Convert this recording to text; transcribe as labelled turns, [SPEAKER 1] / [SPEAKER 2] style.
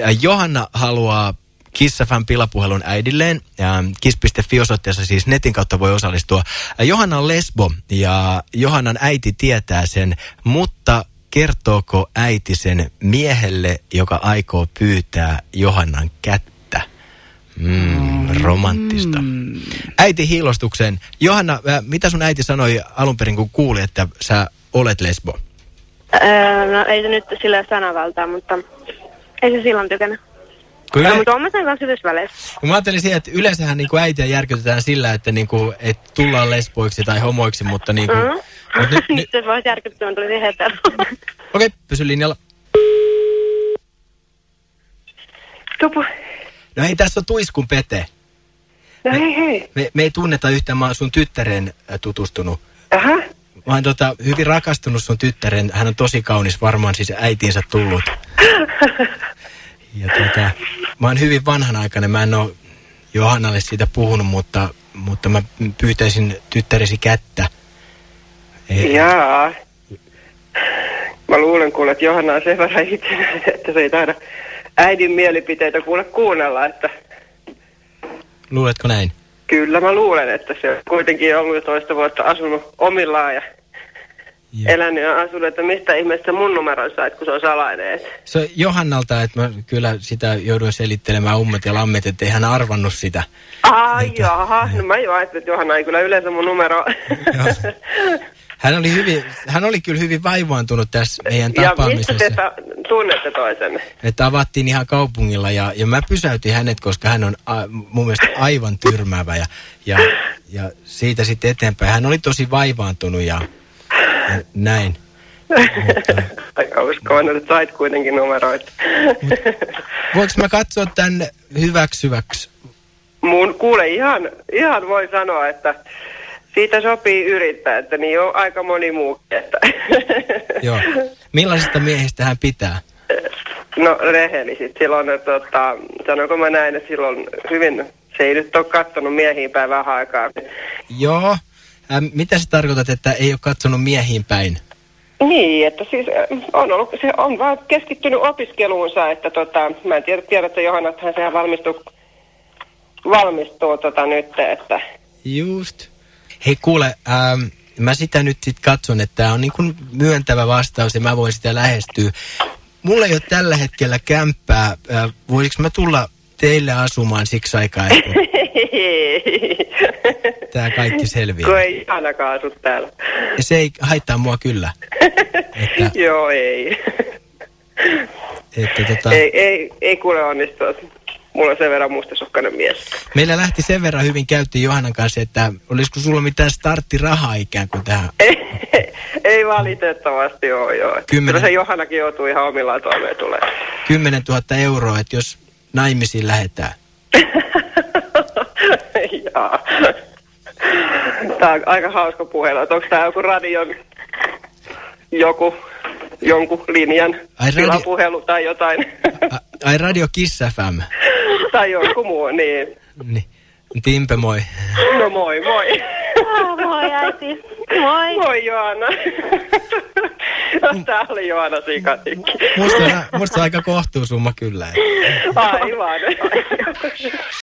[SPEAKER 1] Äh, Johanna haluaa Kissafan pilapuhelun äidilleen. Kiss.fi osoitteessa siis netin kautta voi osallistua. Äh, Johanna on lesbo ja Johannan äiti tietää sen, mutta kertooko äiti sen miehelle, joka aikoo pyytää Johannan kättä? Mm, romanttista. Mm. Äiti hiilostukseen. Johanna, äh, mitä sun äiti sanoi alun perin, kun kuuli, että sä olet lesbo?
[SPEAKER 2] Öö, no ei se nyt sillä sanavaltaa, mutta ei se silloin tykännyt.
[SPEAKER 1] Kyllä.
[SPEAKER 2] No, mutta on mä sen kanssa hyvissä väleissä.
[SPEAKER 1] Mä ajattelin siihen, että yleensähän niin kuin äitiä järkytetään sillä, että, niin kuin, että tullaan lesboiksi tai homoiksi, mutta niin kuin...
[SPEAKER 2] Mm.
[SPEAKER 1] Mut nyt, nyt...
[SPEAKER 2] Se voisi järkyttää, mä tulisin hetero.
[SPEAKER 1] Okei, okay, pysy linjalla.
[SPEAKER 2] Tupu.
[SPEAKER 1] No ei, tässä on Tuiskun Pete.
[SPEAKER 2] No hei hei.
[SPEAKER 1] Me, me ei tunneta yhtään, mä oon sun tyttären äh, tutustunut.
[SPEAKER 2] Aha.
[SPEAKER 1] Mä oon tota, hyvin rakastunut sun tyttären, hän on tosi kaunis, varmaan siis äitiinsä tullut. Ja tota, mä oon hyvin vanhanaikainen, mä en oo Johannalle siitä puhunut, mutta, mutta mä pyytäisin tyttäresi kättä. Ei,
[SPEAKER 3] Jaa. Mä luulen kuule, että Johanna on sen verran itsenäinen, että se ei taida äidin mielipiteitä kuule kuunnella, että
[SPEAKER 1] Luuletko näin?
[SPEAKER 3] kyllä mä luulen, että se on kuitenkin ollut jo toista vuotta asunut omillaan ja
[SPEAKER 1] Joo.
[SPEAKER 3] elänyt ja asunut, että mistä ihmeestä mun numeron sait, kun se on salainen.
[SPEAKER 1] Se on Johannalta, että mä kyllä sitä jouduin selittelemään ummet ja lammet, ettei hän arvannut sitä.
[SPEAKER 3] Ai
[SPEAKER 1] Että-
[SPEAKER 3] jaha, no mä jo ajattelin, että Johanna ei kyllä yleensä mun numero.
[SPEAKER 1] Hän oli, hyvin, hän oli kyllä hyvin vaivaantunut tässä meidän
[SPEAKER 3] ja mistä
[SPEAKER 1] tapaamisessa.
[SPEAKER 3] te tunnette toisenne?
[SPEAKER 1] Että avattiin ihan kaupungilla ja, ja mä pysäytin hänet, koska hän on a, mun mielestä aivan tyrmäävä ja, ja, ja siitä sitten eteenpäin. Hän oli tosi vaivaantunut ja näin. Mutta,
[SPEAKER 3] Aika uskoon, että sait kuitenkin numeroita.
[SPEAKER 1] voinko mä katsoa tämän hyväksyväksi?
[SPEAKER 3] Mun kuule ihan, ihan voi sanoa, että siitä sopii yrittää, että niin on aika moni muukin. Että.
[SPEAKER 1] Joo. Millaisista miehistä hän pitää?
[SPEAKER 3] No rehellisit. Silloin, että, tota, sanonko mä näin, että silloin hyvin, se ei nyt ole kattonut miehiin päin vähän aikaa.
[SPEAKER 1] Joo. Ähm, mitä sä tarkoitat, että ei ole katsonut miehiin päin?
[SPEAKER 3] Niin, että siis äh, on, ollut, se on vaan keskittynyt opiskeluunsa, että tota, mä en tiedä, tiedätte Johanna, että hän sehän valmistuu, valmistuu tota nyt, että
[SPEAKER 1] Just. Hei kuule, ähm, mä sitä nyt sit katson, että tämä on niin kuin myöntävä vastaus ja mä voin sitä lähestyä. Mulla ei ole tällä hetkellä kämppää. Äh, voisiko mä tulla teille asumaan siksi aikaa, että tämä kaikki selviää?
[SPEAKER 3] kun ei Johannakaan asu täällä.
[SPEAKER 1] Ja se ei haittaa mua kyllä. Että,
[SPEAKER 3] Joo, ei.
[SPEAKER 1] että tota,
[SPEAKER 3] ei, ei, ei kuule onnistua. Mulla on sen verran mustasukkainen mies.
[SPEAKER 1] meillä lähti sen verran hyvin käyttiin Johannan kanssa, että olisiko sulla mitään starttirahaa ikään kuin tähän?
[SPEAKER 3] Ei, ei valitettavasti ole, joo.
[SPEAKER 1] Kymmenen-
[SPEAKER 3] Kyllä se Johannakin joutuu ihan omillaan toimeen tulee.
[SPEAKER 1] 10 000 euroa, että jos naimisiin lähdetään.
[SPEAKER 3] Jaa. Tää on aika hauska puhelu. että Onko tää joku radion joku, jonkun linjan
[SPEAKER 1] Ai radio-
[SPEAKER 3] tilapuhelu tai jotain?
[SPEAKER 1] A, ai Radio Kiss FM.
[SPEAKER 3] tai joku muu, niin.
[SPEAKER 1] Niin. Timpe, moi.
[SPEAKER 3] No moi moi.
[SPEAKER 2] Moi äiti. Moi.
[SPEAKER 3] Moi Johanna. Tää oli Johanna Sikatikki.
[SPEAKER 1] Musta, musta aika kohtuusumma kyllä.
[SPEAKER 3] Aivan.